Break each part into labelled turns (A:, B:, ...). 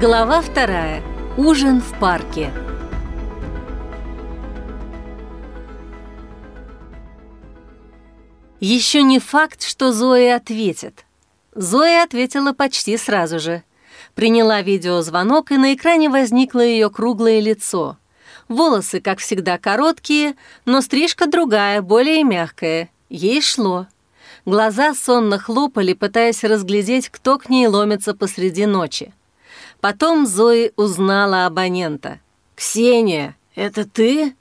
A: Глава вторая. Ужин в парке. Еще не факт, что Зоя ответит. Зоя ответила почти сразу же. Приняла видеозвонок, и на экране возникло ее круглое лицо. Волосы, как всегда, короткие, но стрижка другая, более мягкая. Ей шло. Глаза сонно хлопали, пытаясь разглядеть, кто к ней ломится посреди ночи. Потом Зои узнала абонента. «Ксения, это ты?»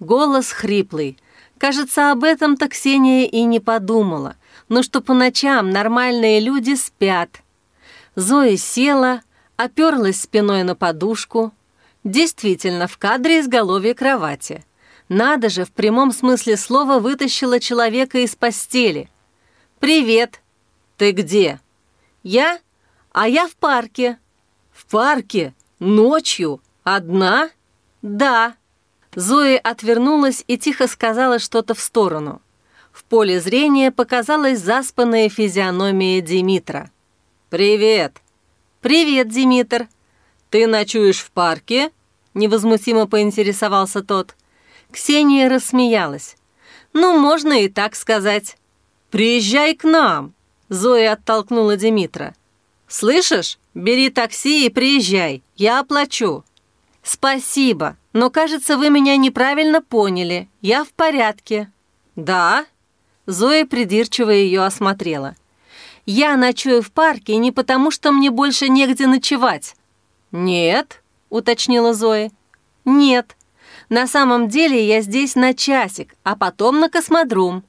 A: Голос хриплый. Кажется, об этом-то Ксения и не подумала. Но что по ночам нормальные люди спят. Зоя села, оперлась спиной на подушку. Действительно, в кадре изголовья кровати. Надо же, в прямом смысле слова вытащила человека из постели. «Привет!» «Ты где?» «Я? А я в парке». «В парке? Ночью? Одна?» «Да». Зоя отвернулась и тихо сказала что-то в сторону. В поле зрения показалась заспанная физиономия Димитра. «Привет!» «Привет, Димитр!» «Ты ночуешь в парке?» Невозмутимо поинтересовался тот. Ксения рассмеялась. «Ну, можно и так сказать». «Приезжай к нам!» Зоя оттолкнула Димитра. «Слышишь? Бери такси и приезжай. Я оплачу». «Спасибо, но, кажется, вы меня неправильно поняли. Я в порядке». «Да?» Зоя придирчиво ее осмотрела. «Я ночую в парке не потому, что мне больше негде ночевать». «Нет», — уточнила Зоя. «Нет. На самом деле я здесь на часик, а потом на космодром».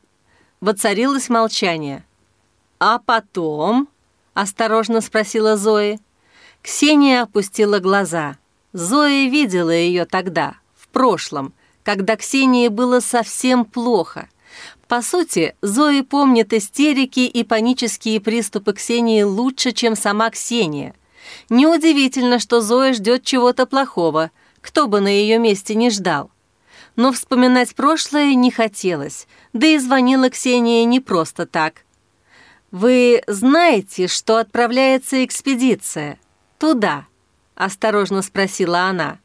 A: Воцарилось молчание. «А потом?» — осторожно спросила Зоя. Ксения опустила глаза. Зоя видела ее тогда, в прошлом, когда Ксении было совсем плохо. По сути, Зоя помнит истерики и панические приступы Ксении лучше, чем сама Ксения. Неудивительно, что Зоя ждет чего-то плохого, кто бы на ее месте не ждал. Но вспоминать прошлое не хотелось, да и звонила Ксения не просто так. «Вы знаете, что отправляется экспедиция? Туда?» — осторожно спросила она.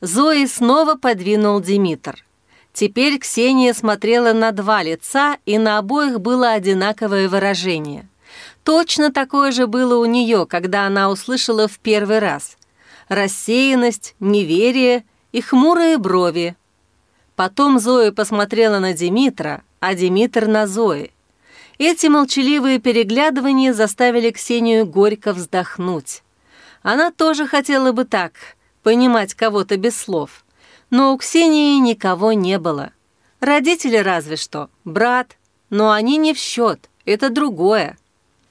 A: Зои снова подвинул Димитр. Теперь Ксения смотрела на два лица, и на обоих было одинаковое выражение. Точно такое же было у нее, когда она услышала в первый раз. Рассеянность, неверие и хмурые брови. Потом Зоя посмотрела на Димитра, а Димитр на Зои. Эти молчаливые переглядывания заставили Ксению горько вздохнуть. Она тоже хотела бы так, понимать кого-то без слов. Но у Ксении никого не было. Родители разве что, брат, но они не в счет, это другое.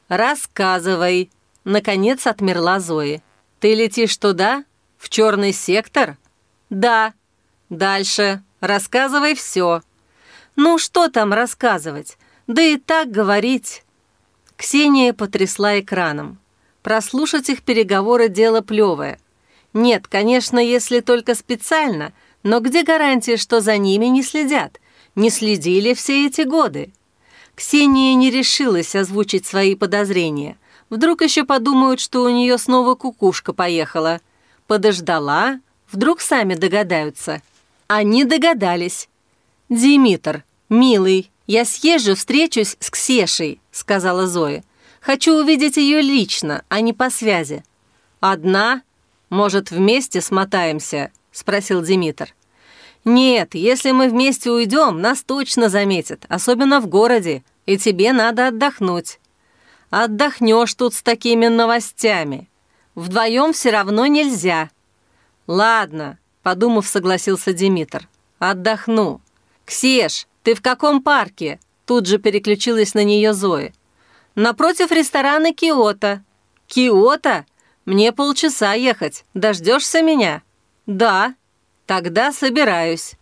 A: «Рассказывай», — наконец отмерла Зои. «Ты летишь туда? В черный сектор?» «Да». «Дальше. Рассказывай все». «Ну, что там рассказывать? Да и так говорить». Ксения потрясла экраном. Прослушать их переговоры – дело плевое. Нет, конечно, если только специально, но где гарантия, что за ними не следят? Не следили все эти годы? Ксения не решилась озвучить свои подозрения. Вдруг еще подумают, что у нее снова кукушка поехала. Подождала, вдруг сами догадаются. Они догадались. «Димитр, милый, я съезжу, встречусь с Ксешей», — сказала Зоя. Хочу увидеть ее лично, а не по связи». «Одна? Может, вместе смотаемся?» — спросил Димитр. «Нет, если мы вместе уйдем, нас точно заметят, особенно в городе, и тебе надо отдохнуть. Отдохнешь тут с такими новостями. Вдвоем все равно нельзя». «Ладно», — подумав, согласился Димитр. «Отдохну». «Ксеш, ты в каком парке?» Тут же переключилась на нее Зоя. Напротив ресторана Киото. Киото? Мне полчаса ехать. Дождешься меня? Да. Тогда собираюсь.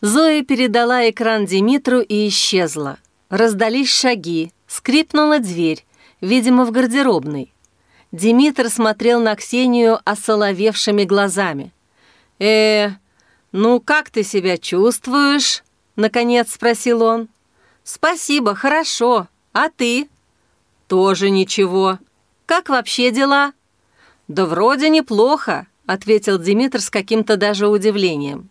A: Зоя передала экран Димитру и исчезла. Раздались шаги, скрипнула дверь, видимо, в гардеробной. Димитр смотрел на Ксению осоловевшими глазами. «Э, ну как ты себя чувствуешь?» — наконец спросил он. «Спасибо, хорошо. А ты?» «Тоже ничего. Как вообще дела?» «Да вроде неплохо», — ответил Димитр с каким-то даже удивлением.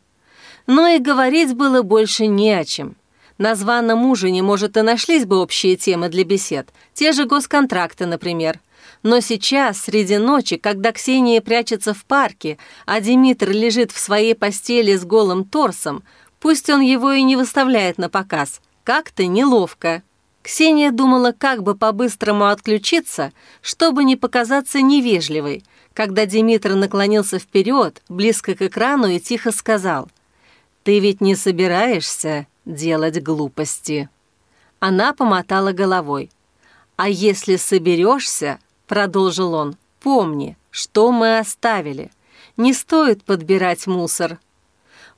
A: Но и говорить было больше не о чем. На званом ужине, может, и нашлись бы общие темы для бесед, те же госконтракты, например. Но сейчас, среди ночи, когда Ксения прячется в парке, а Димитр лежит в своей постели с голым торсом, пусть он его и не выставляет на показ, как-то неловко. Ксения думала, как бы по-быстрому отключиться, чтобы не показаться невежливой, когда Димитр наклонился вперед, близко к экрану и тихо сказал «Ты ведь не собираешься делать глупости?» Она помотала головой. «А если соберешься, — продолжил он, — помни, что мы оставили. Не стоит подбирать мусор».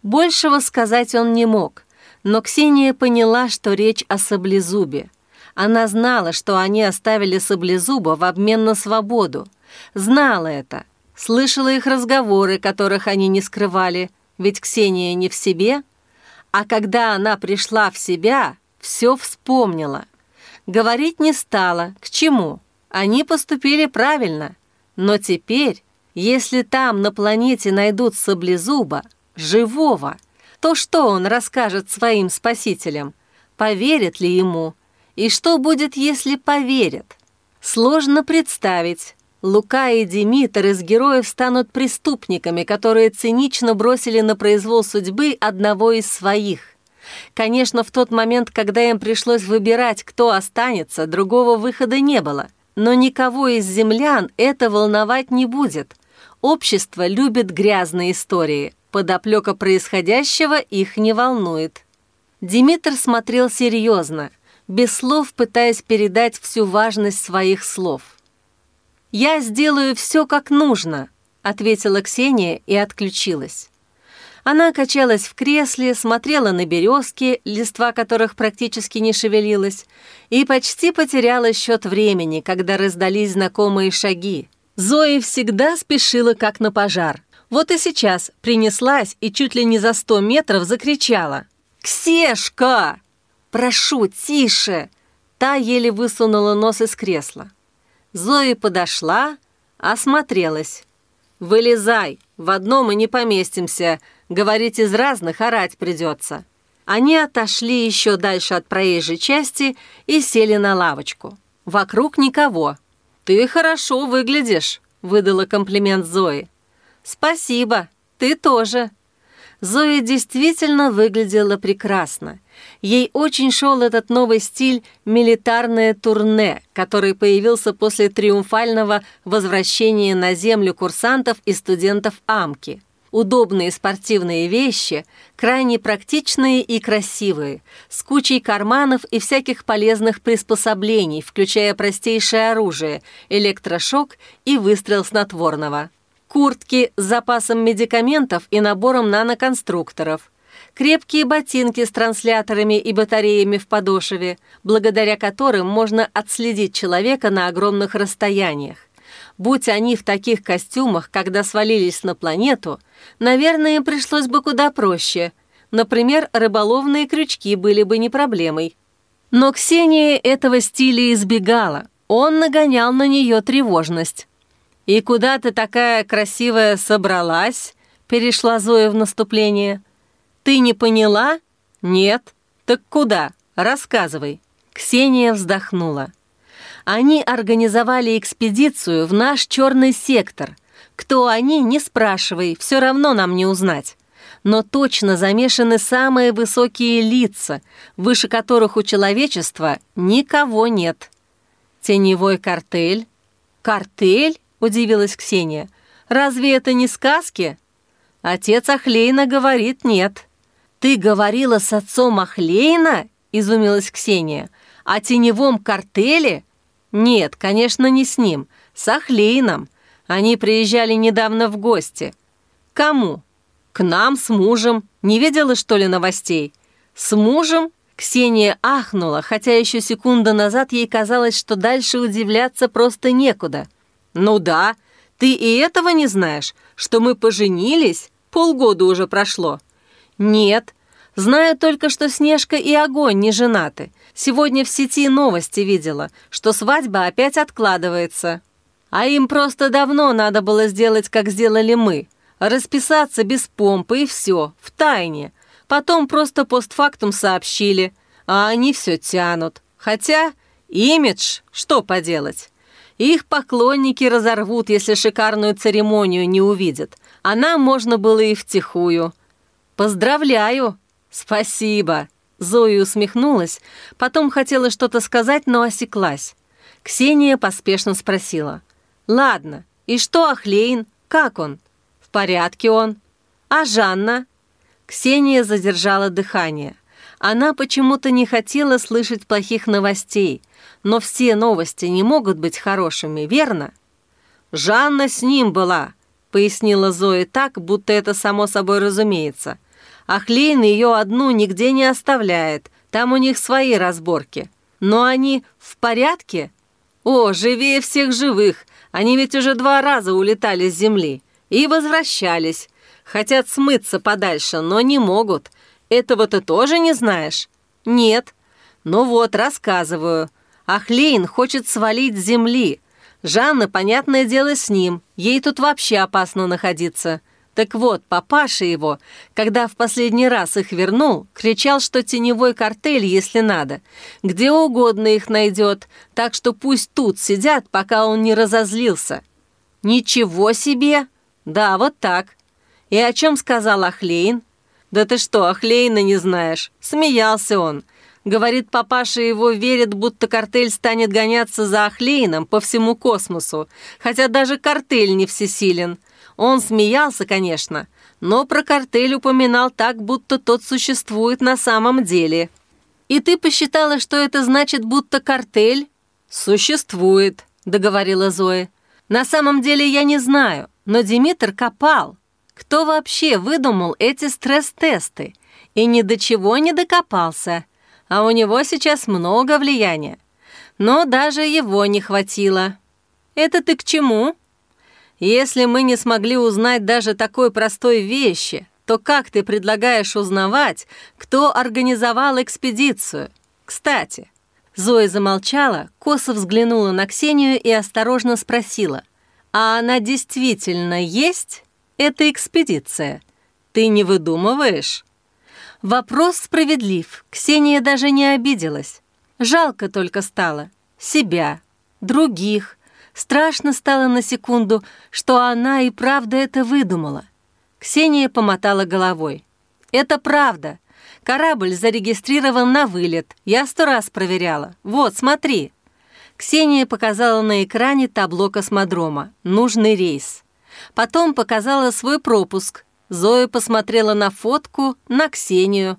A: Большего сказать он не мог, но Ксения поняла, что речь о саблезубе. Она знала, что они оставили саблезуба в обмен на свободу. Знала это. Слышала их разговоры, которых они не скрывали, ведь Ксения не в себе. А когда она пришла в себя, все вспомнила. Говорить не стала. К чему? Они поступили правильно. Но теперь, если там на планете найдут саблезуба, живого, то что он расскажет своим спасителям? Поверят ли ему? И что будет, если поверят? Сложно представить. Лука и Димитр из героев станут преступниками, которые цинично бросили на произвол судьбы одного из своих. Конечно, в тот момент, когда им пришлось выбирать, кто останется, другого выхода не было. Но никого из землян это волновать не будет. Общество любит грязные истории. Подоплека происходящего их не волнует. Димитр смотрел серьезно – без слов пытаясь передать всю важность своих слов. «Я сделаю все как нужно», — ответила Ксения и отключилась. Она качалась в кресле, смотрела на березки, листва которых практически не шевелилась, и почти потеряла счет времени, когда раздались знакомые шаги. Зои всегда спешила, как на пожар. Вот и сейчас принеслась и чуть ли не за сто метров закричала. «Ксешка!» «Прошу, тише!» Та еле высунула нос из кресла. Зои подошла, осмотрелась. «Вылезай, в одном мы не поместимся. Говорить из разных, орать придется». Они отошли еще дальше от проезжей части и сели на лавочку. Вокруг никого. «Ты хорошо выглядишь», — выдала комплимент Зои. «Спасибо, ты тоже». Зоя действительно выглядела прекрасно. Ей очень шел этот новый стиль «милитарное турне», который появился после триумфального возвращения на землю курсантов и студентов Амки. Удобные спортивные вещи, крайне практичные и красивые, с кучей карманов и всяких полезных приспособлений, включая простейшее оружие, электрошок и выстрел снотворного. Куртки с запасом медикаментов и набором наноконструкторов – крепкие ботинки с трансляторами и батареями в подошве, благодаря которым можно отследить человека на огромных расстояниях. Будь они в таких костюмах, когда свалились на планету, наверное, пришлось бы куда проще. Например, рыболовные крючки были бы не проблемой. Но Ксения этого стиля избегала. Он нагонял на нее тревожность. «И куда ты такая красивая собралась?» Перешла Зоя в наступление. «Ты не поняла?» «Нет». «Так куда? Рассказывай». Ксения вздохнула. «Они организовали экспедицию в наш черный сектор. Кто они, не спрашивай, все равно нам не узнать. Но точно замешаны самые высокие лица, выше которых у человечества никого нет». «Теневой картель?» «Картель?» – удивилась Ксения. «Разве это не сказки?» Отец Ахлейна говорит нет. «Ты говорила с отцом Ахлейна?» – изумилась Ксения. «О теневом картеле?» «Нет, конечно, не с ним. С Ахлейном. Они приезжали недавно в гости». «Кому?» «К нам с мужем. Не видела, что ли, новостей?» «С мужем?» Ксения ахнула, хотя еще секунду назад ей казалось, что дальше удивляться просто некуда. «Ну да, ты и этого не знаешь, что мы поженились? Полгода уже прошло». «Нет, Знаю только, что Снежка и Огонь не женаты. Сегодня в сети новости видела, что свадьба опять откладывается». А им просто давно надо было сделать, как сделали мы. Расписаться без помпы и все, в тайне. Потом просто постфактум сообщили, а они все тянут. Хотя имидж, что поделать. Их поклонники разорвут, если шикарную церемонию не увидят. А нам можно было и втихую. Поздравляю! Спасибо! Зоя усмехнулась, потом хотела что-то сказать, но осеклась. Ксения поспешно спросила. «Ладно, и что Ахлейн? Как он?» «В порядке он». «А Жанна?» Ксения задержала дыхание. Она почему-то не хотела слышать плохих новостей, но все новости не могут быть хорошими, верно? «Жанна с ним была», — пояснила Зоя так, будто это само собой разумеется. Ахлейн ее одну нигде не оставляет, там у них свои разборки. Но они в порядке? О, живее всех живых, они ведь уже два раза улетали с земли и возвращались. Хотят смыться подальше, но не могут. Этого ты тоже не знаешь? Нет. Ну вот, рассказываю. Ахлейн хочет свалить с земли. Жанна, понятное дело, с ним. Ей тут вообще опасно находиться. Так вот, папаша его, когда в последний раз их вернул, кричал, что теневой картель, если надо, где угодно их найдет, так что пусть тут сидят, пока он не разозлился. Ничего себе! Да, вот так. И о чем сказал Ахлейн? Да ты что, Ахлейна не знаешь? Смеялся он. Говорит, папаша его верит, будто картель станет гоняться за Ахлейном по всему космосу, хотя даже картель не всесилен. Он смеялся, конечно, но про картель упоминал так, будто тот существует на самом деле. «И ты посчитала, что это значит, будто картель?» «Существует», — договорила Зоя. «На самом деле я не знаю, но Димитр копал. Кто вообще выдумал эти стресс-тесты? И ни до чего не докопался. А у него сейчас много влияния. Но даже его не хватило. Это ты к чему?» Если мы не смогли узнать даже такой простой вещи, то как ты предлагаешь узнавать, кто организовал экспедицию? Кстати, Зоя замолчала, косо взглянула на Ксению и осторожно спросила, «А она действительно есть? Эта экспедиция? Ты не выдумываешь?» Вопрос справедлив. Ксения даже не обиделась. Жалко только стало. Себя, других, Страшно стало на секунду, что она и правда это выдумала. Ксения помотала головой. «Это правда. Корабль зарегистрирован на вылет. Я сто раз проверяла. Вот, смотри». Ксения показала на экране табло космодрома. Нужный рейс. Потом показала свой пропуск. Зоя посмотрела на фотку, на Ксению.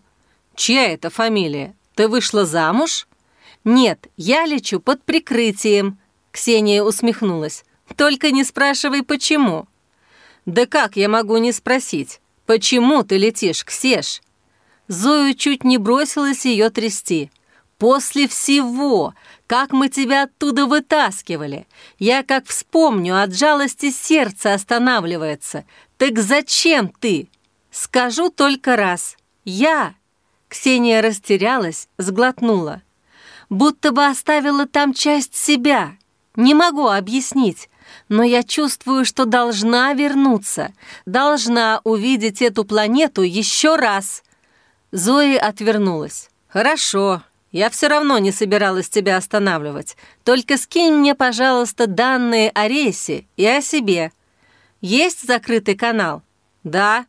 A: «Чья это фамилия? Ты вышла замуж?» «Нет, я лечу под прикрытием», Ксения усмехнулась. «Только не спрашивай, почему». «Да как я могу не спросить? Почему ты летишь, Ксеш?» Зою чуть не бросилась ее трясти. «После всего, как мы тебя оттуда вытаскивали, я как вспомню, от жалости сердце останавливается. Так зачем ты? Скажу только раз. Я...» Ксения растерялась, сглотнула. «Будто бы оставила там часть себя. Не могу объяснить, но я чувствую, что должна вернуться, должна увидеть эту планету еще раз». Зои отвернулась. «Хорошо, я все равно не собиралась тебя останавливать. Только скинь мне, пожалуйста, данные о рейсе и о себе. Есть закрытый канал? Да.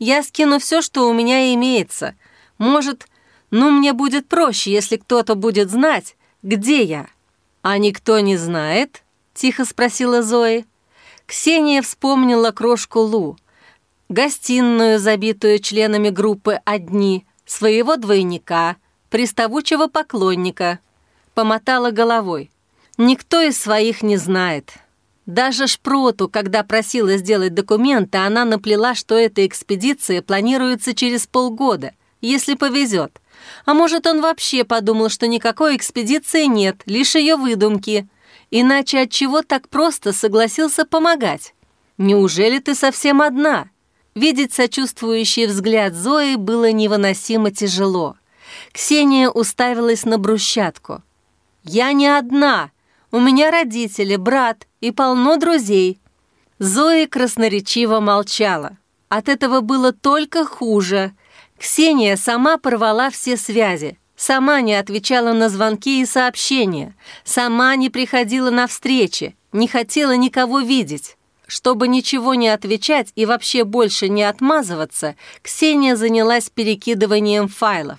A: Я скину все, что у меня имеется. Может, ну мне будет проще, если кто-то будет знать, где я». «А никто не знает?» — тихо спросила Зои. Ксения вспомнила крошку Лу, гостиную, забитую членами группы «Одни», своего двойника, приставучего поклонника. Помотала головой. Никто из своих не знает. Даже Шпроту, когда просила сделать документы, она наплела, что эта экспедиция планируется через полгода, если повезет. А может, он вообще подумал, что никакой экспедиции нет, лишь ее выдумки. Иначе от чего так просто согласился помогать? Неужели ты совсем одна? Видеть сочувствующий взгляд Зои было невыносимо тяжело. Ксения уставилась на брусчатку. «Я не одна. У меня родители, брат и полно друзей». Зоя красноречиво молчала. От этого было только хуже. Ксения сама порвала все связи, сама не отвечала на звонки и сообщения, сама не приходила на встречи, не хотела никого видеть. Чтобы ничего не отвечать и вообще больше не отмазываться, Ксения занялась перекидыванием файлов.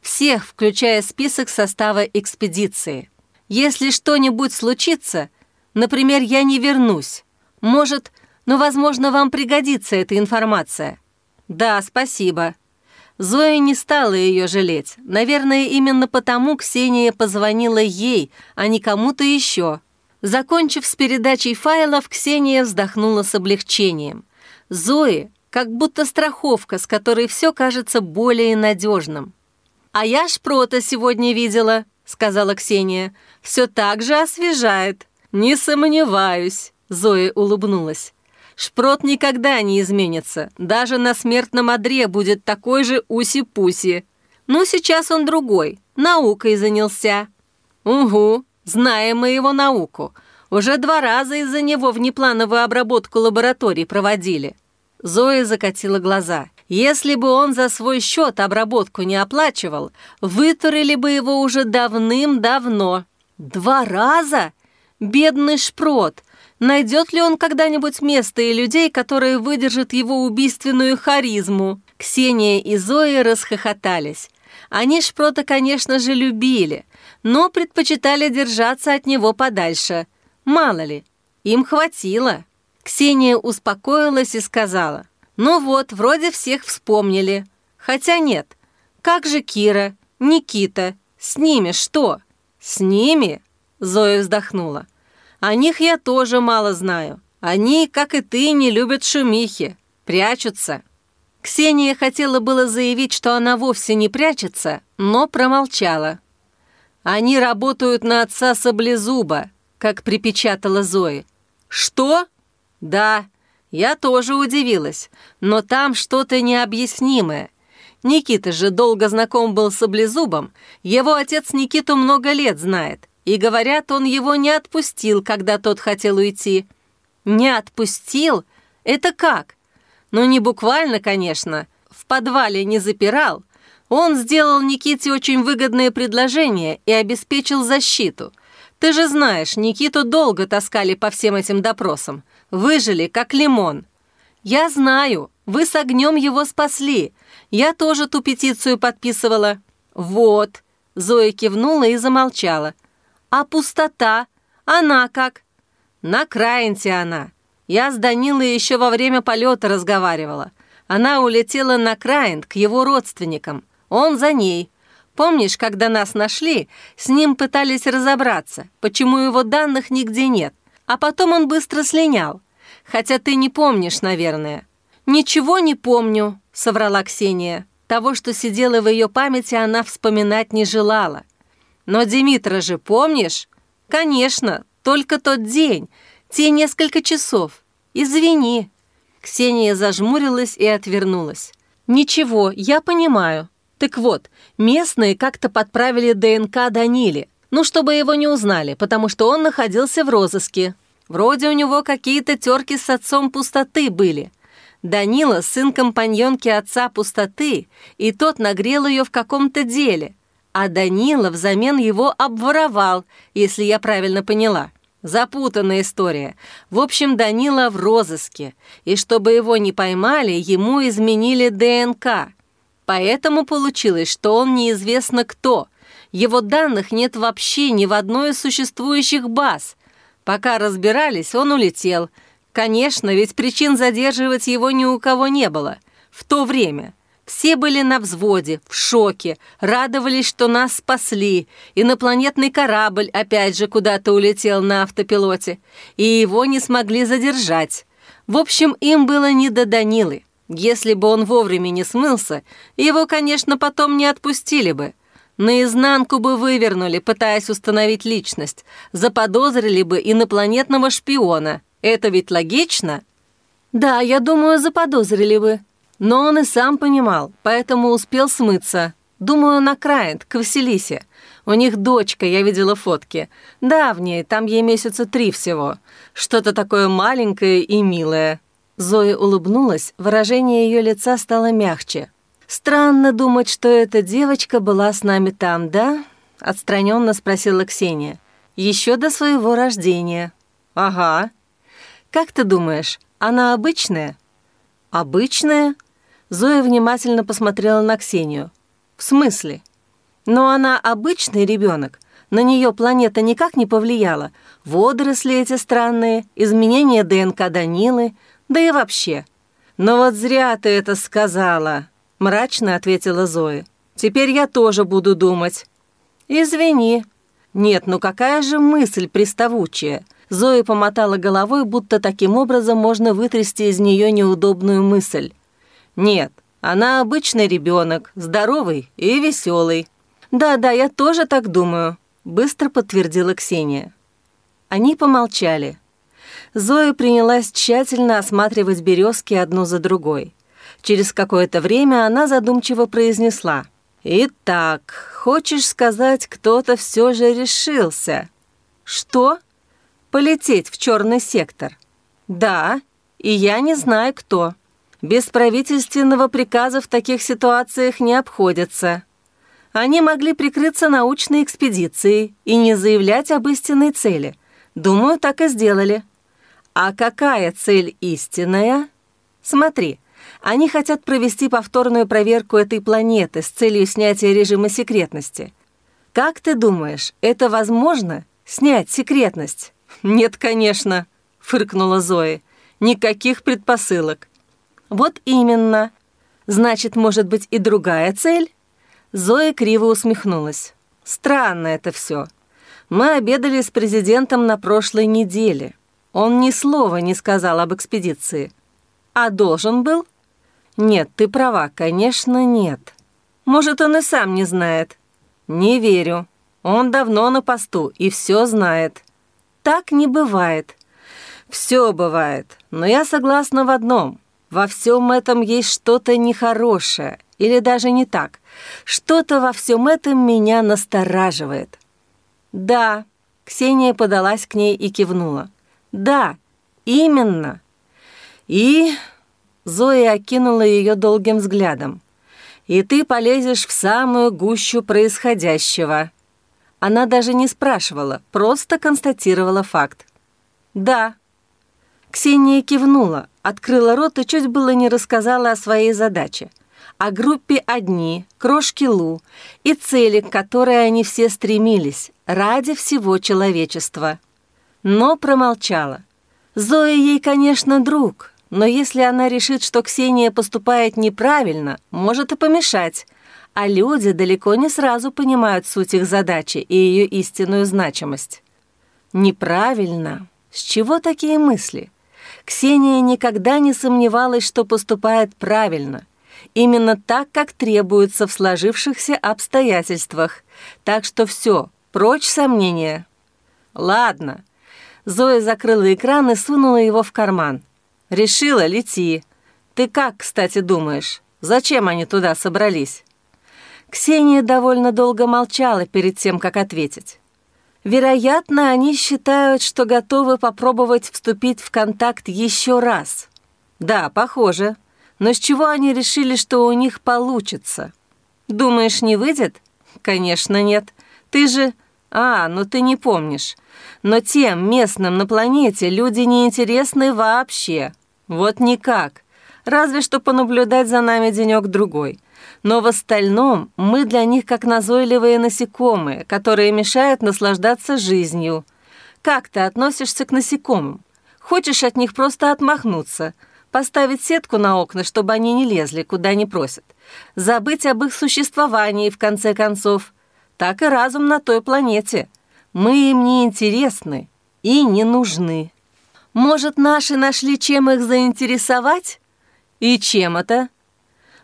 A: Всех, включая список состава экспедиции. Если что-нибудь случится, например, я не вернусь, может, но, возможно, вам пригодится эта информация. Да, спасибо. Зоя не стала ее жалеть. Наверное, именно потому Ксения позвонила ей, а не кому-то еще. Закончив с передачей файлов, Ксения вздохнула с облегчением. Зои как будто страховка, с которой все кажется более надежным. «А я шпрота сегодня видела», — сказала Ксения. «Все так же освежает». «Не сомневаюсь», — Зоя улыбнулась. «Шпрот никогда не изменится. Даже на смертном одре будет такой же уси-пуси. Ну, сейчас он другой, наукой занялся». «Угу, знаем мы его науку. Уже два раза из-за него внеплановую обработку лабораторий проводили». Зоя закатила глаза. Если бы он за свой счет обработку не оплачивал, вытурили бы его уже давным-давно. Два раза? Бедный шпрот! Найдет ли он когда-нибудь место и людей, которые выдержат его убийственную харизму? Ксения и Зоя расхохотались. Они шпрота, конечно же, любили, но предпочитали держаться от него подальше. Мало ли, им хватило. Ксения успокоилась и сказала, «Ну вот, вроде всех вспомнили. Хотя нет. Как же Кира, Никита? С ними что?» «С ними?» – Зоя вздохнула. «О них я тоже мало знаю. Они, как и ты, не любят шумихи, прячутся». Ксения хотела было заявить, что она вовсе не прячется, но промолчала. «Они работают на отца Саблезуба», как припечатала Зои. «Что?» «Да, я тоже удивилась, но там что-то необъяснимое. Никита же долго знаком был с Облезубом, его отец Никиту много лет знает, и, говорят, он его не отпустил, когда тот хотел уйти». «Не отпустил? Это как?» «Ну, не буквально, конечно. В подвале не запирал. Он сделал Никите очень выгодное предложение и обеспечил защиту. Ты же знаешь, Никиту долго таскали по всем этим допросам. Выжили, как лимон. Я знаю, вы с огнем его спасли. Я тоже ту петицию подписывала. Вот. Зоя кивнула и замолчала. А пустота? Она как? На краенте она. Я с Данилой еще во время полета разговаривала. Она улетела на Краент к его родственникам. Он за ней. Помнишь, когда нас нашли, с ним пытались разобраться, почему его данных нигде нет, а потом он быстро слинял. Хотя ты не помнишь, наверное». «Ничего не помню», — соврала Ксения. Того, что сидело в ее памяти, она вспоминать не желала. «Но Димитра же помнишь?» «Конечно, только тот день, те несколько часов. Извини». Ксения зажмурилась и отвернулась. «Ничего, я понимаю. Так вот, местные как-то подправили ДНК Даниле, ну, чтобы его не узнали, потому что он находился в розыске. Вроде у него какие-то терки с отцом пустоты были. Данила – сын компаньонки отца пустоты, и тот нагрел ее в каком-то деле. А Данила взамен его обворовал, если я правильно поняла. Запутанная история. В общем, Данила в розыске, и чтобы его не поймали, ему изменили ДНК. Поэтому получилось, что он неизвестно кто. Его данных нет вообще ни в одной из существующих баз. Пока разбирались, он улетел. Конечно, ведь причин задерживать его ни у кого не было. В то время. Все были на взводе, в шоке, радовались, что нас спасли. Инопланетный корабль опять же куда-то улетел на автопилоте, и его не смогли задержать. В общем, им было не до Данилы. Если бы он вовремя не смылся, его, конечно, потом не отпустили бы. Наизнанку бы вывернули, пытаясь установить личность. Заподозрили бы инопланетного шпиона. Это ведь логично? Да, я думаю, заподозрили бы. Но он и сам понимал, поэтому успел смыться. Думаю, на Крайент, к Василисе. У них дочка, я видела фотки. Давние, там ей месяца три всего. Что-то такое маленькое и милое». Зоя улыбнулась, выражение ее лица стало мягче. «Странно думать, что эта девочка была с нами там, да?» — отстраненно спросила Ксения. «Еще до своего рождения». «Ага». «Как ты думаешь, она обычная?» «Обычная?» Зоя внимательно посмотрела на Ксению. «В смысле?» «Но она обычный ребенок. На нее планета никак не повлияла. Водоросли эти странные, изменения ДНК Данилы, да и вообще». «Но вот зря ты это сказала», — мрачно ответила Зоя. «Теперь я тоже буду думать». «Извини». «Нет, ну какая же мысль приставучая?» Зоя помотала головой, будто таким образом можно вытрясти из нее неудобную мысль. «Нет, она обычный ребенок, здоровый и веселый». «Да-да, я тоже так думаю», — быстро подтвердила Ксения. Они помолчали. Зоя принялась тщательно осматривать березки одну за другой. Через какое-то время она задумчиво произнесла. «Итак, хочешь сказать, кто-то все же решился?» «Что?» полететь в черный сектор. Да, и я не знаю кто. Без правительственного приказа в таких ситуациях не обходятся. Они могли прикрыться научной экспедицией и не заявлять об истинной цели. Думаю, так и сделали. А какая цель истинная? Смотри, они хотят провести повторную проверку этой планеты с целью снятия режима секретности. Как ты думаешь, это возможно снять секретность? «Нет, конечно», — фыркнула Зоя. «Никаких предпосылок». «Вот именно. Значит, может быть и другая цель?» Зоя криво усмехнулась. «Странно это все. Мы обедали с президентом на прошлой неделе. Он ни слова не сказал об экспедиции. А должен был?» «Нет, ты права, конечно, нет. Может, он и сам не знает». «Не верю. Он давно на посту и все знает так не бывает. Все бывает, но я согласна в одном. Во всем этом есть что-то нехорошее, или даже не так. Что-то во всем этом меня настораживает. Да, Ксения подалась к ней и кивнула. Да, именно. И Зоя окинула ее долгим взглядом. «И ты полезешь в самую гущу происходящего», она даже не спрашивала, просто констатировала факт. «Да». Ксения кивнула, открыла рот и чуть было не рассказала о своей задаче. О группе «Одни», «Крошки Лу» и цели, к которой они все стремились, ради всего человечества. Но промолчала. Зоя ей, конечно, друг, но если она решит, что Ксения поступает неправильно, может и помешать, а люди далеко не сразу понимают суть их задачи и ее истинную значимость. Неправильно. С чего такие мысли? Ксения никогда не сомневалась, что поступает правильно. Именно так, как требуется в сложившихся обстоятельствах. Так что все, прочь сомнения. Ладно. Зоя закрыла экран и сунула его в карман. Решила, лети. Ты как, кстати, думаешь, зачем они туда собрались? Ксения довольно долго молчала перед тем, как ответить. Вероятно, они считают, что готовы попробовать вступить в контакт еще раз. Да, похоже. Но с чего они решили, что у них получится? Думаешь, не выйдет? Конечно, нет. Ты же... А, ну ты не помнишь. Но тем местным на планете люди неинтересны вообще. Вот никак. Разве что понаблюдать за нами денек-другой но в остальном мы для них как назойливые насекомые, которые мешают наслаждаться жизнью. Как ты относишься к насекомым? Хочешь от них просто отмахнуться, поставить сетку на окна, чтобы они не лезли, куда не просят, забыть об их существовании, в конце концов. Так и разум на той планете. Мы им не интересны и не нужны. Может, наши нашли, чем их заинтересовать? И чем это?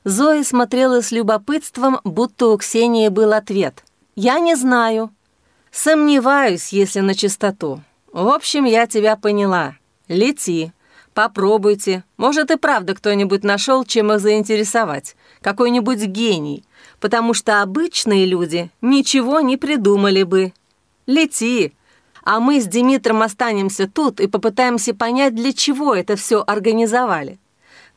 A: Зоя смотрела с любопытством, будто у Ксении был ответ. «Я не знаю». «Сомневаюсь, если на чистоту. В общем, я тебя поняла. Лети. Попробуйте. Может, и правда кто-нибудь нашел, чем их заинтересовать. Какой-нибудь гений. потому что обычные люди ничего не придумали бы. Лети, а мы с Димитром останемся тут и попытаемся понять, для чего это все организовали.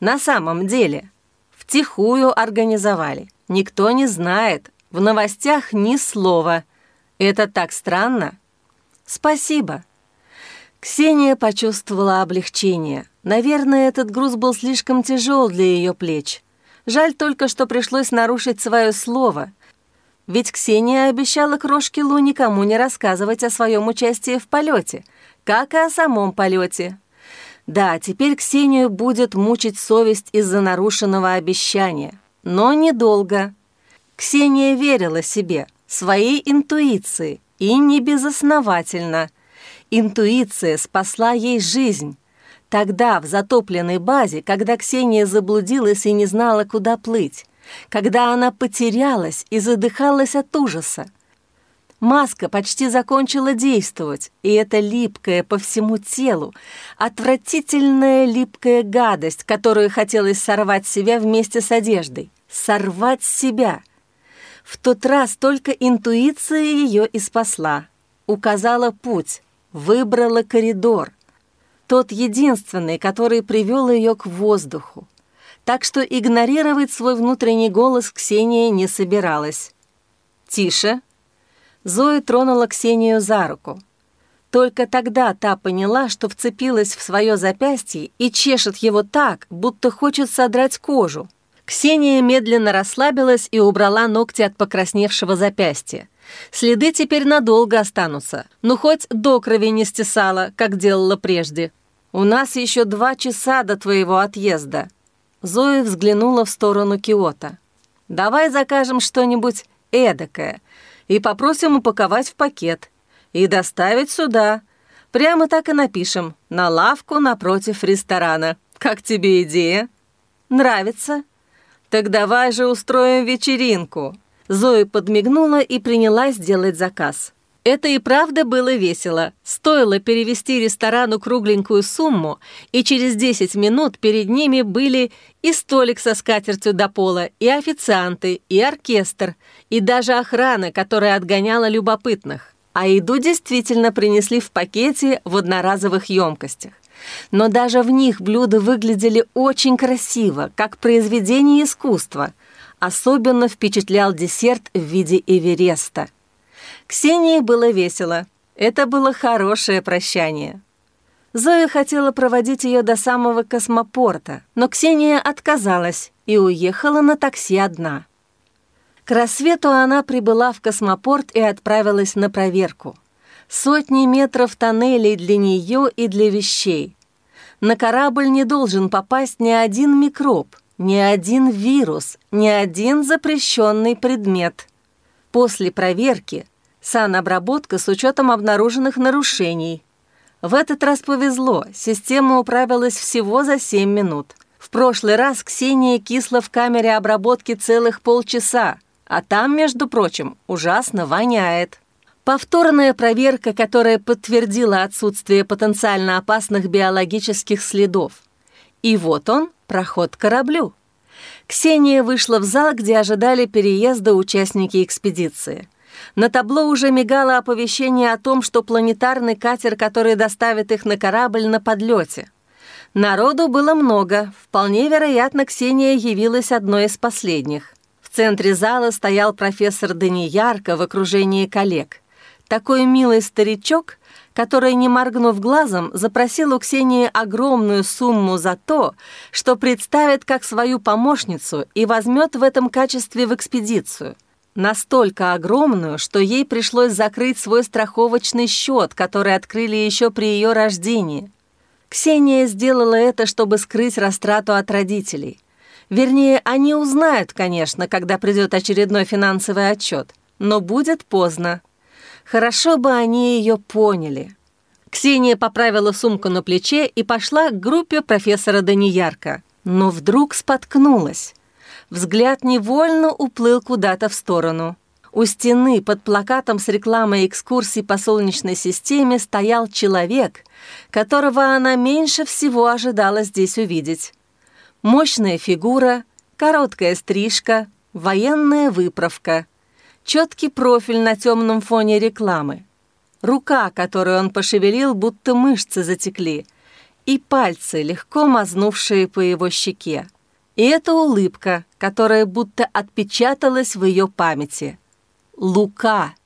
A: На самом деле, втихую организовали. Никто не знает, в новостях ни слова. Это так странно. Спасибо. Ксения почувствовала облегчение. Наверное, этот груз был слишком тяжел для ее плеч. Жаль только, что пришлось нарушить свое слово. Ведь Ксения обещала крошке Лу никому не рассказывать о своем участии в полете, как и о самом полете. Да, теперь Ксению будет мучить совесть из-за нарушенного обещания. Но недолго. Ксения верила себе, своей интуиции, и не безосновательно. Интуиция спасла ей жизнь. Тогда, в затопленной базе, когда Ксения заблудилась и не знала, куда плыть, когда она потерялась и задыхалась от ужаса. Маска почти закончила действовать, и эта липкая по всему телу, отвратительная липкая гадость, которую хотелось сорвать с себя вместе с одеждой. Сорвать с себя. В тот раз только интуиция ее и спасла. Указала путь, выбрала коридор тот единственный, который привел ее к воздуху. Так что игнорировать свой внутренний голос Ксения не собиралась. «Тише!» Зоя тронула Ксению за руку. Только тогда та поняла, что вцепилась в свое запястье и чешет его так, будто хочет содрать кожу. Ксения медленно расслабилась и убрала ногти от покрасневшего запястья. Следы теперь надолго останутся, ну хоть до крови не стесала, как делала прежде. «У нас еще два часа до твоего отъезда». Зоя взглянула в сторону Киота. «Давай закажем что-нибудь эдакое и попросим упаковать в пакет и доставить сюда. Прямо так и напишем, на лавку напротив ресторана. Как тебе идея?» «Нравится?» «Так давай же устроим вечеринку». Зоя подмигнула и принялась делать заказ. Это и правда было весело. Стоило перевести ресторану кругленькую сумму, и через 10 минут перед ними были и столик со скатертью до пола, и официанты, и оркестр, и даже охрана, которая отгоняла любопытных. А еду действительно принесли в пакете в одноразовых емкостях. Но даже в них блюда выглядели очень красиво, как произведение искусства. Особенно впечатлял десерт в виде Эвереста – Ксении было весело. Это было хорошее прощание. Зоя хотела проводить ее до самого космопорта, но Ксения отказалась и уехала на такси одна. К рассвету она прибыла в космопорт и отправилась на проверку. Сотни метров тоннелей для нее и для вещей. На корабль не должен попасть ни один микроб, ни один вирус, ни один запрещенный предмет. После проверки санобработка с учетом обнаруженных нарушений. В этот раз повезло, система управилась всего за 7 минут. В прошлый раз Ксения кисла в камере обработки целых полчаса, а там, между прочим, ужасно воняет. Повторная проверка, которая подтвердила отсутствие потенциально опасных биологических следов. И вот он, проход к кораблю. Ксения вышла в зал, где ожидали переезда участники экспедиции. На табло уже мигало оповещение о том, что планетарный катер, который доставит их на корабль, на подлете. Народу было много. Вполне вероятно, Ксения явилась одной из последних. В центре зала стоял профессор Даниярко в окружении коллег. Такой милый старичок, который, не моргнув глазом, запросил у Ксении огромную сумму за то, что представит как свою помощницу и возьмет в этом качестве в экспедицию – Настолько огромную, что ей пришлось закрыть свой страховочный счет, который открыли еще при ее рождении. Ксения сделала это, чтобы скрыть растрату от родителей. Вернее, они узнают, конечно, когда придет очередной финансовый отчет, но будет поздно. Хорошо бы они ее поняли. Ксения поправила сумку на плече и пошла к группе профессора Даниярка, но вдруг споткнулась взгляд невольно уплыл куда-то в сторону. У стены под плакатом с рекламой экскурсий по Солнечной системе стоял человек, которого она меньше всего ожидала здесь увидеть. Мощная фигура, короткая стрижка, военная выправка, четкий профиль на темном фоне рекламы, рука, которую он пошевелил, будто мышцы затекли, и пальцы, легко мазнувшие по его щеке. И эта улыбка, которая будто отпечаталась в ее памяти. Лука.